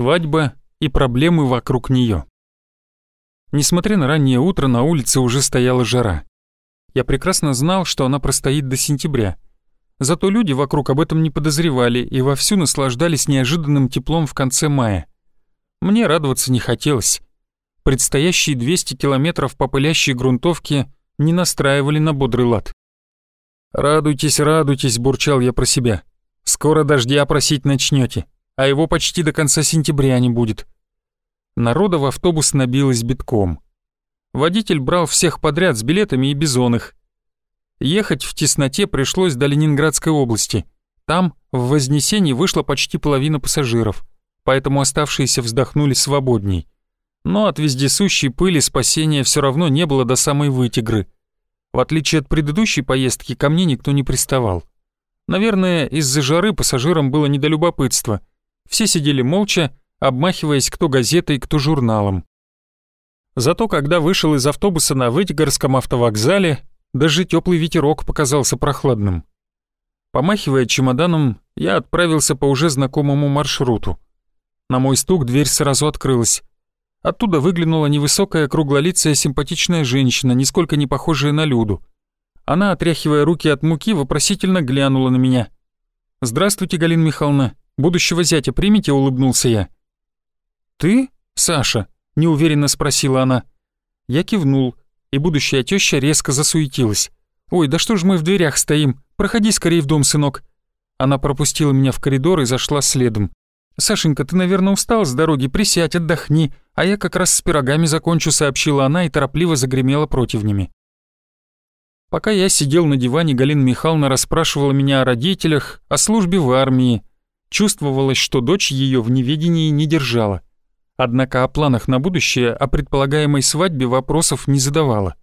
свадьба и проблемы вокруг нее. Несмотря на раннее утро, на улице уже стояла жара. Я прекрасно знал, что она простоит до сентября. Зато люди вокруг об этом не подозревали и вовсю наслаждались неожиданным теплом в конце мая. Мне радоваться не хотелось. Предстоящие 200 километров по пылящей грунтовке не настраивали на бодрый лад. «Радуйтесь, радуйтесь», — бурчал я про себя. «Скоро дождя просить начнете, а его почти до конца сентября не будет». Народа в автобус набилось битком. Водитель брал всех подряд с билетами и бизонах. Ехать в тесноте пришлось до Ленинградской области. Там, в Вознесении, вышла почти половина пассажиров, поэтому оставшиеся вздохнули свободней. Но от вездесущей пыли спасения все равно не было до самой вытигры. В отличие от предыдущей поездки, ко мне никто не приставал. Наверное, из-за жары пассажирам было не до любопытства. Все сидели молча, обмахиваясь кто газетой, кто журналом. Зато когда вышел из автобуса на Вытегорском автовокзале, даже теплый ветерок показался прохладным. Помахивая чемоданом, я отправился по уже знакомому маршруту. На мой стук дверь сразу открылась. Оттуда выглянула невысокая круглолицая симпатичная женщина, нисколько не похожая на Люду. Она, отряхивая руки от муки, вопросительно глянула на меня. «Здравствуйте, Галина Михайловна. Будущего зятя примите?» — улыбнулся я. «Ты, Саша?» — неуверенно спросила она. Я кивнул, и будущая теща резко засуетилась. «Ой, да что ж мы в дверях стоим? Проходи скорее в дом, сынок». Она пропустила меня в коридор и зашла следом. «Сашенька, ты, наверное, устал с дороги, присядь, отдохни, а я как раз с пирогами закончу», — сообщила она и торопливо загремела противнями. Пока я сидел на диване, Галина Михайловна расспрашивала меня о родителях, о службе в армии. Чувствовалось, что дочь ее в неведении не держала. Однако о планах на будущее, о предполагаемой свадьбе вопросов не задавала.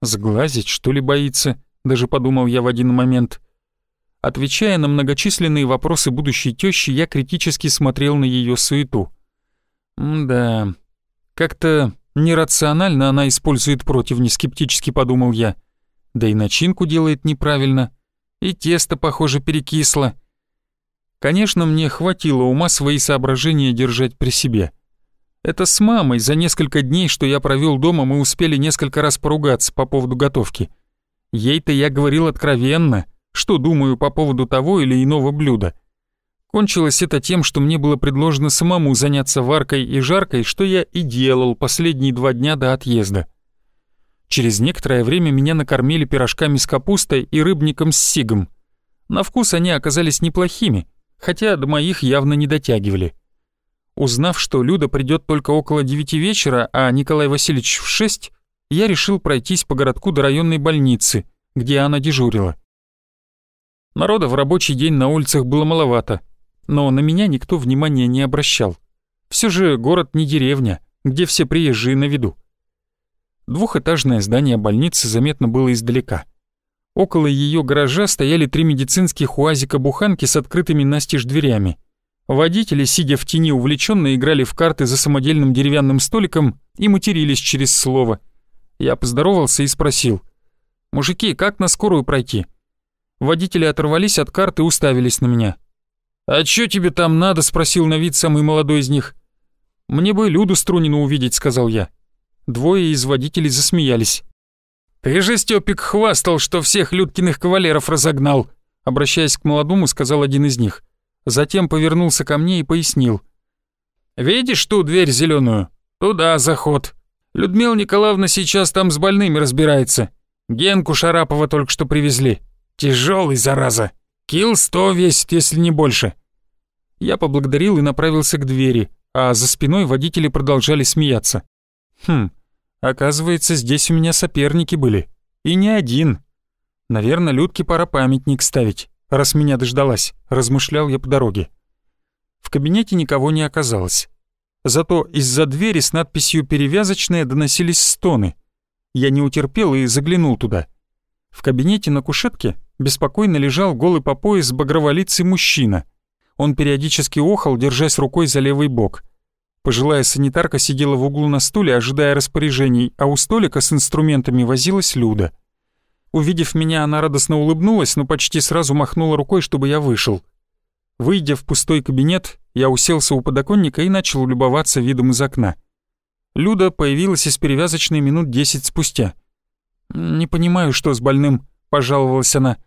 «Сглазить, что ли, боится?» — даже подумал я в один момент. Отвечая на многочисленные вопросы будущей тещи, я критически смотрел на ее суету. «Да, как-то нерационально она использует противни», — скептически подумал я. Да и начинку делает неправильно. И тесто, похоже, перекисло. Конечно, мне хватило ума свои соображения держать при себе. Это с мамой за несколько дней, что я провел дома, мы успели несколько раз поругаться по поводу готовки. Ей-то я говорил откровенно, что думаю по поводу того или иного блюда. Кончилось это тем, что мне было предложено самому заняться варкой и жаркой, что я и делал последние два дня до отъезда. Через некоторое время меня накормили пирожками с капустой и рыбником с сигом. На вкус они оказались неплохими, хотя до моих явно не дотягивали. Узнав, что Люда придет только около девяти вечера, а Николай Васильевич в шесть, я решил пройтись по городку до районной больницы, где она дежурила. Народа в рабочий день на улицах было маловато, но на меня никто внимания не обращал. Все же город не деревня, где все приезжие на виду. Двухэтажное здание больницы заметно было издалека. Около ее гаража стояли три медицинских уазика-буханки с открытыми настежь дверями — Водители, сидя в тени, увлеченно играли в карты за самодельным деревянным столиком и матерились через слово. Я поздоровался и спросил. «Мужики, как на скорую пройти?» Водители оторвались от карты и уставились на меня. «А чё тебе там надо?» — спросил на вид самый молодой из них. «Мне бы Люду Струнину увидеть», — сказал я. Двое из водителей засмеялись. «Ты же, Стёпик, хвастал, что всех Людкиных кавалеров разогнал», — обращаясь к молодому, сказал один из них затем повернулся ко мне и пояснил. «Видишь ту дверь зеленую? Туда заход. Людмила Николаевна сейчас там с больными разбирается. Генку Шарапова только что привезли. Тяжелый, зараза. Килл сто весит, если не больше». Я поблагодарил и направился к двери, а за спиной водители продолжали смеяться. «Хм, оказывается, здесь у меня соперники были. И не один. Наверное, Людке пора памятник ставить» раз меня дождалась», — размышлял я по дороге. В кабинете никого не оказалось. Зато из-за двери с надписью «Перевязочная» доносились стоны. Я не утерпел и заглянул туда. В кабинете на кушетке беспокойно лежал голый по пояс багроволицый мужчина. Он периодически охал, держась рукой за левый бок. Пожилая санитарка сидела в углу на стуле, ожидая распоряжений, а у столика с инструментами возилась Люда. Увидев меня, она радостно улыбнулась, но почти сразу махнула рукой, чтобы я вышел. Выйдя в пустой кабинет, Я уселся у подоконника и начал любоваться видом из окна. Люда появилась из перевязочной минут десять спустя. «Не понимаю, что с больным», — пожаловалась она.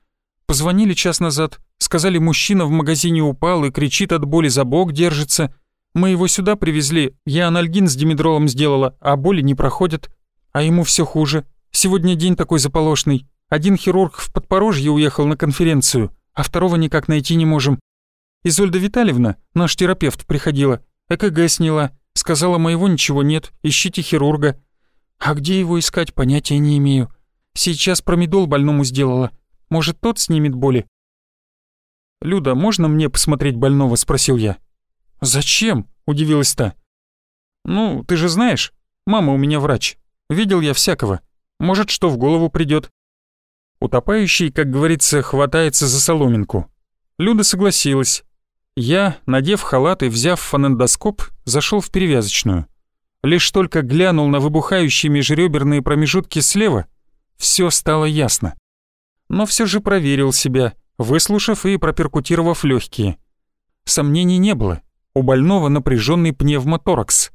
«Позвонили час назад, сказали, мужчина в магазине упал и кричит от боли за бок держится. Мы его сюда привезли, я анальгин с димедролом сделала, а боли не проходят. А ему все хуже. Сегодня день такой заполошный. Один хирург в Подпорожье уехал на конференцию, а второго никак найти не можем. Изольда Витальевна, наш терапевт, приходила, ЭКГ сняла, сказала, моего ничего нет, ищите хирурга. А где его искать, понятия не имею. Сейчас промедол больному сделала. Может, тот снимет боли? «Люда, можно мне посмотреть больного?» — спросил я. «Зачем?» — удивилась та. «Ну, ты же знаешь, мама у меня врач. Видел я всякого. Может, что в голову придет. Утопающий, как говорится, хватается за соломинку. Люда согласилась. Я, надев халат и взяв фонендоскоп, зашел в перевязочную. Лишь только глянул на выбухающие межреберные промежутки слева, все стало ясно. Но все же проверил себя, выслушав и проперкутировав легкие. Сомнений не было. У больного напряженный пневмоторакс.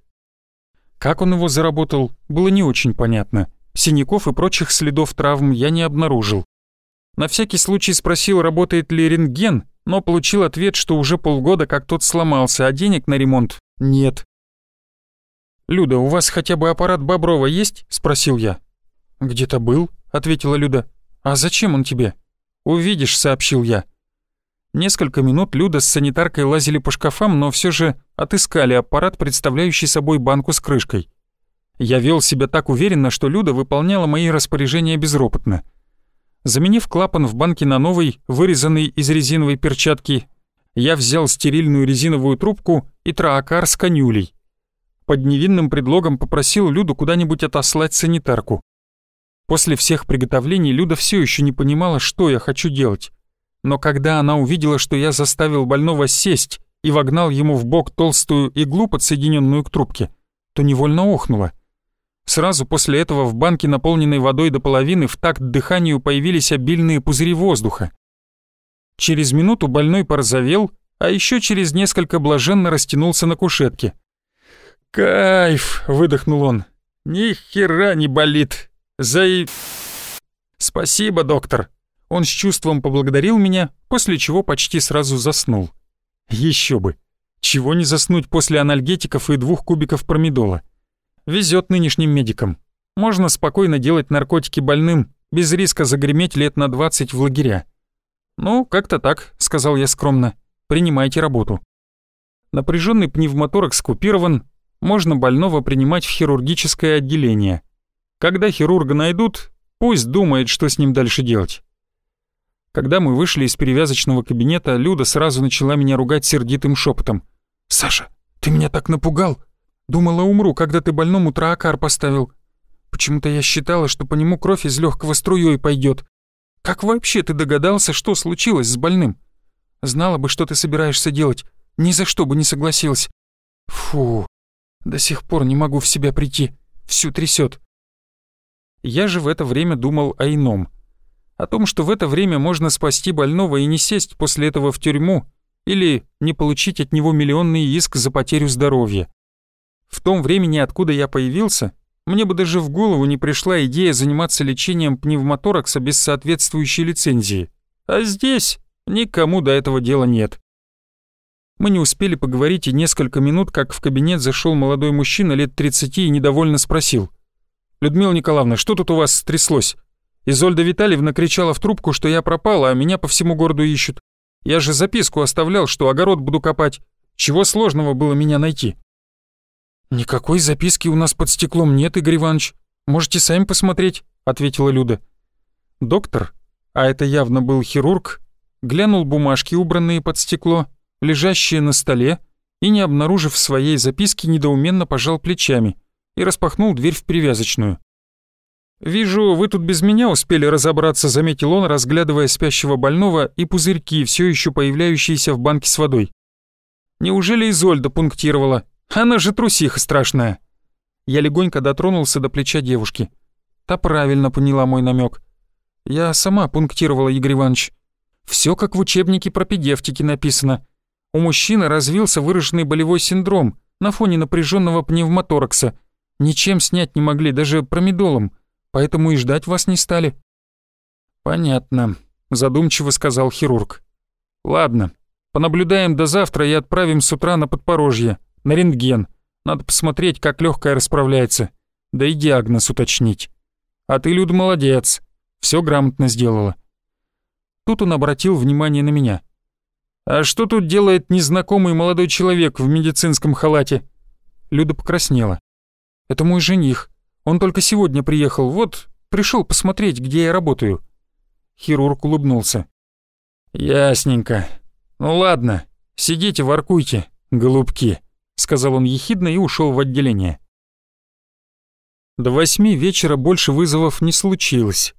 Как он его заработал, было не очень понятно. Синяков и прочих следов травм я не обнаружил. На всякий случай спросил, работает ли рентген, но получил ответ, что уже полгода как тот сломался, а денег на ремонт нет. «Люда, у вас хотя бы аппарат Боброва есть?» — спросил я. «Где-то был», — ответила Люда. «А зачем он тебе?» «Увидишь», — сообщил я. Несколько минут Люда с санитаркой лазили по шкафам, но все же отыскали аппарат, представляющий собой банку с крышкой. Я вел себя так уверенно, что Люда выполняла мои распоряжения безропотно. Заменив клапан в банке на новый, вырезанный из резиновой перчатки, я взял стерильную резиновую трубку и троакар с конюлей. Под невинным предлогом попросил Люду куда-нибудь отослать санитарку. После всех приготовлений Люда все еще не понимала, что я хочу делать но когда она увидела, что я заставил больного сесть и вогнал ему в бок толстую иглу, подсоединенную к трубке, то невольно охнула. Сразу после этого в банке, наполненной водой до половины, в такт дыханию появились обильные пузыри воздуха. Через минуту больной порозовел, а еще через несколько блаженно растянулся на кушетке. «Кайф!» — выдохнул он. «Ни хера не болит! За «Спасибо, доктор!» Он с чувством поблагодарил меня, после чего почти сразу заснул. Еще бы. Чего не заснуть после анальгетиков и двух кубиков промедола. Везет нынешним медикам. Можно спокойно делать наркотики больным, без риска загреметь лет на 20 в лагеря. «Ну, как-то так», — сказал я скромно. «Принимайте работу». Напряженный пневмоторакс скупирован, можно больного принимать в хирургическое отделение. Когда хирурга найдут, пусть думает, что с ним дальше делать. Когда мы вышли из перевязочного кабинета, Люда сразу начала меня ругать сердитым шепотом. «Саша, ты меня так напугал! Думала, умру, когда ты больному троакар поставил. Почему-то я считала, что по нему кровь из легкого струей пойдет. Как вообще ты догадался, что случилось с больным? Знала бы, что ты собираешься делать, ни за что бы не согласилась. Фу, до сих пор не могу в себя прийти, всю трясет. Я же в это время думал о ином — о том, что в это время можно спасти больного и не сесть после этого в тюрьму или не получить от него миллионный иск за потерю здоровья. В том времени, откуда я появился, мне бы даже в голову не пришла идея заниматься лечением пневмоторакса без соответствующей лицензии. А здесь никому до этого дела нет. Мы не успели поговорить и несколько минут, как в кабинет зашел молодой мужчина лет 30 и недовольно спросил. «Людмила Николаевна, что тут у вас стряслось?» Изольда Витальевна кричала в трубку, что я пропала, а меня по всему городу ищут. Я же записку оставлял, что огород буду копать. Чего сложного было меня найти?» «Никакой записки у нас под стеклом нет, Игорь Иванович. Можете сами посмотреть», — ответила Люда. Доктор, а это явно был хирург, глянул бумажки, убранные под стекло, лежащие на столе, и, не обнаружив своей записки, недоуменно пожал плечами и распахнул дверь в перевязочную. «Вижу, вы тут без меня успели разобраться», — заметил он, разглядывая спящего больного и пузырьки, все еще появляющиеся в банке с водой. «Неужели Изольда пунктировала? Она же трусиха страшная». Я легонько дотронулся до плеча девушки. Та правильно поняла мой намек. Я сама пунктировала, Игорь Иванович. Все как в учебнике про педевтики написано. У мужчины развился выраженный болевой синдром на фоне напряженного пневмоторакса. Ничем снять не могли, даже промедолом, поэтому и ждать вас не стали». «Понятно», — задумчиво сказал хирург. «Ладно, понаблюдаем до завтра и отправим с утра на подпорожье, на рентген. Надо посмотреть, как легкая расправляется, да и диагноз уточнить. А ты, Люда, молодец, все грамотно сделала». Тут он обратил внимание на меня. «А что тут делает незнакомый молодой человек в медицинском халате?» Люда покраснела. «Это мой жених. Он только сегодня приехал. Вот, пришел посмотреть, где я работаю». Хирург улыбнулся. «Ясненько. Ну ладно, сидите, воркуйте, голубки», — сказал он ехидно и ушел в отделение. До восьми вечера больше вызовов не случилось.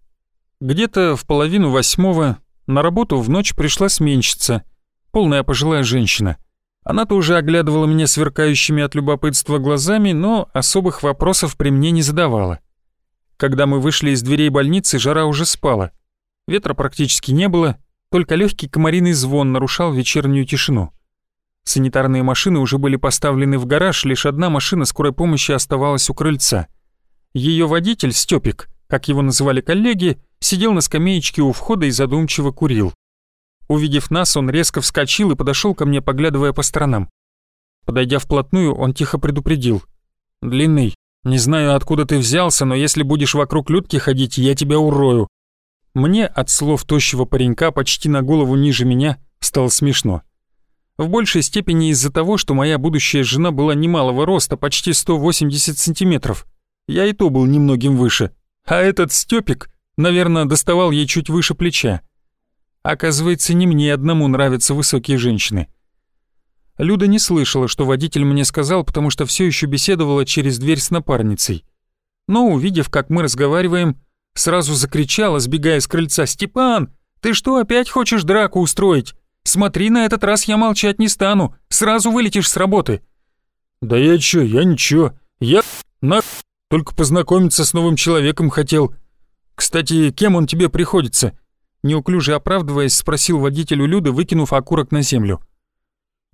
Где-то в половину восьмого на работу в ночь пришла сменщица, полная пожилая женщина. Она тоже оглядывала меня сверкающими от любопытства глазами, но особых вопросов при мне не задавала. Когда мы вышли из дверей больницы, жара уже спала — Ветра практически не было, только легкий комариный звон нарушал вечернюю тишину. Санитарные машины уже были поставлены в гараж, лишь одна машина скорой помощи оставалась у крыльца. Ее водитель, Степик, как его называли коллеги, сидел на скамеечке у входа и задумчиво курил. Увидев нас, он резко вскочил и подошел ко мне, поглядывая по сторонам. Подойдя вплотную, он тихо предупредил. «Длинный, не знаю, откуда ты взялся, но если будешь вокруг Людки ходить, я тебя урою. Мне от слов тощего паренька почти на голову ниже меня стало смешно. В большей степени из-за того, что моя будущая жена была немалого роста, почти 180 сантиметров. Я и то был немногим выше. А этот Степик, наверное, доставал ей чуть выше плеча. Оказывается, не мне одному нравятся высокие женщины. Люда не слышала, что водитель мне сказал, потому что все еще беседовала через дверь с напарницей. Но увидев, как мы разговариваем, Сразу закричала, сбегая с крыльца. «Степан, ты что, опять хочешь драку устроить? Смотри, на этот раз я молчать не стану. Сразу вылетишь с работы». «Да я чё, я ничего. Я на только познакомиться с новым человеком хотел. Кстати, кем он тебе приходится?» Неуклюже оправдываясь, спросил водителю Люды, выкинув окурок на землю.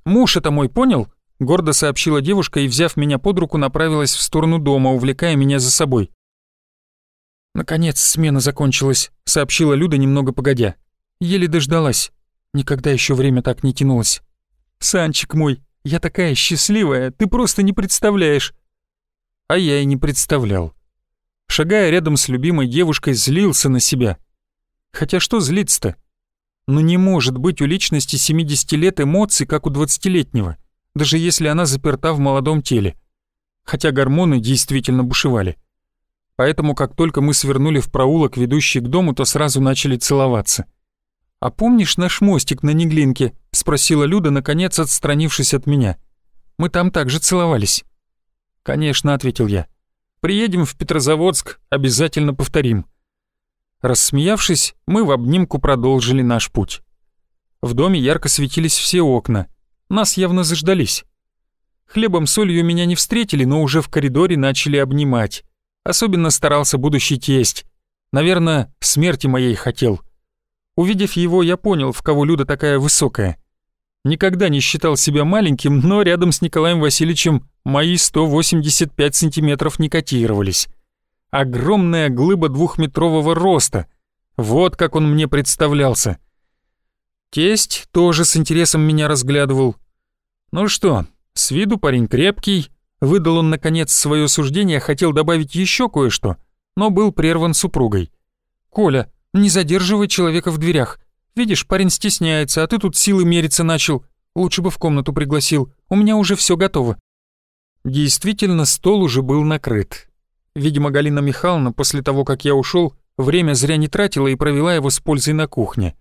«Муж это мой, понял?» Гордо сообщила девушка и, взяв меня под руку, направилась в сторону дома, увлекая меня за собой. «Наконец смена закончилась», — сообщила Люда немного погодя. «Еле дождалась. Никогда еще время так не тянулось. Санчик мой, я такая счастливая, ты просто не представляешь». А я и не представлял. Шагая рядом с любимой девушкой, злился на себя. Хотя что злиться-то? Ну не может быть у личности 70 лет эмоций, как у 20-летнего, даже если она заперта в молодом теле. Хотя гормоны действительно бушевали поэтому как только мы свернули в проулок, ведущий к дому, то сразу начали целоваться. «А помнишь наш мостик на Неглинке?» — спросила Люда, наконец отстранившись от меня. «Мы там также целовались». «Конечно», — ответил я. «Приедем в Петрозаводск, обязательно повторим». Рассмеявшись, мы в обнимку продолжили наш путь. В доме ярко светились все окна. Нас явно заждались. Хлебом-солью меня не встретили, но уже в коридоре начали обнимать. Особенно старался будущий тесть. Наверное, смерти моей хотел. Увидев его, я понял, в кого Люда такая высокая. Никогда не считал себя маленьким, но рядом с Николаем Васильевичем мои 185 сантиметров не котировались. Огромная глыба двухметрового роста. Вот как он мне представлялся. Тесть тоже с интересом меня разглядывал. Ну что, с виду парень крепкий, Выдал он, наконец, свое суждение, хотел добавить еще кое-что, но был прерван супругой. «Коля, не задерживай человека в дверях. Видишь, парень стесняется, а ты тут силы мериться начал. Лучше бы в комнату пригласил, у меня уже все готово». Действительно, стол уже был накрыт. Видимо, Галина Михайловна после того, как я ушел, время зря не тратила и провела его с пользой на кухне.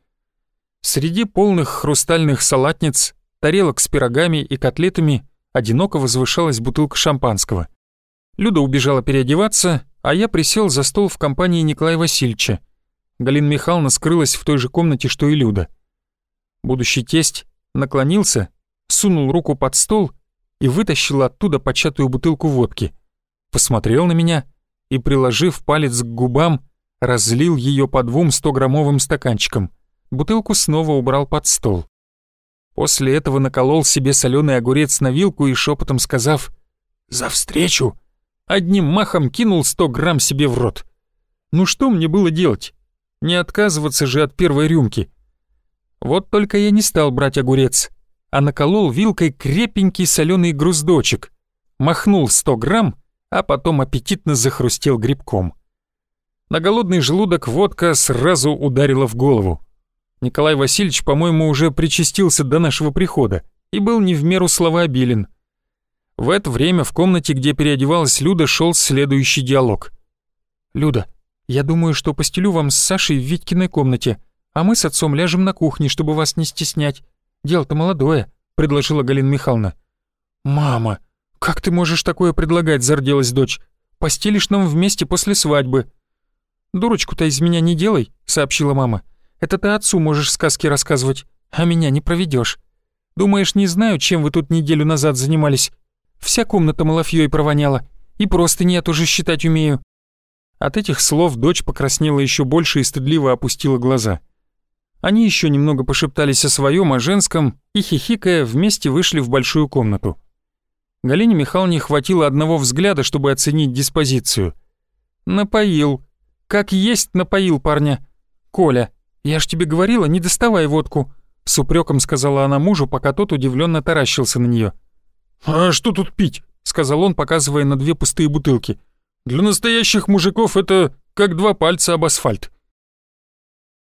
Среди полных хрустальных салатниц, тарелок с пирогами и котлетами одиноко возвышалась бутылка шампанского. Люда убежала переодеваться, а я присел за стол в компании Николая Васильевича. Галина Михайловна скрылась в той же комнате, что и Люда. Будущий тесть наклонился, сунул руку под стол и вытащил оттуда початую бутылку водки. Посмотрел на меня и, приложив палец к губам, разлил ее по двум 100-граммовым стаканчикам. Бутылку снова убрал под стол. После этого наколол себе соленый огурец на вилку и шепотом сказав «За встречу!» одним махом кинул 100 грамм себе в рот. Ну что мне было делать? Не отказываться же от первой рюмки. Вот только я не стал брать огурец, а наколол вилкой крепенький соленый груздочек, махнул 100 грамм, а потом аппетитно захрустел грибком. На голодный желудок водка сразу ударила в голову. Николай Васильевич, по-моему, уже причастился до нашего прихода и был не в меру словообилен. В это время в комнате, где переодевалась Люда, шел следующий диалог. «Люда, я думаю, что постелю вам с Сашей в Витькиной комнате, а мы с отцом ляжем на кухне, чтобы вас не стеснять. Дело-то молодое», — предложила Галина Михайловна. «Мама, как ты можешь такое предлагать?» — зарделась дочь. «Постелишь нам вместе после свадьбы». «Дурочку-то из меня не делай», — сообщила мама. Это ты отцу можешь сказки рассказывать, а меня не проведешь. Думаешь, не знаю, чем вы тут неделю назад занимались? Вся комната малафьёй провоняла, и просто нет уже считать умею». От этих слов дочь покраснела еще больше и стыдливо опустила глаза. Они еще немного пошептались о своем, о женском, и, хихикая, вместе вышли в большую комнату. Галине Михайловне хватило одного взгляда, чтобы оценить диспозицию. «Напоил. Как есть напоил парня. Коля, «Я ж тебе говорила, не доставай водку», — с упреком сказала она мужу, пока тот удивленно таращился на нее. «А что тут пить?» — сказал он, показывая на две пустые бутылки. «Для настоящих мужиков это как два пальца об асфальт».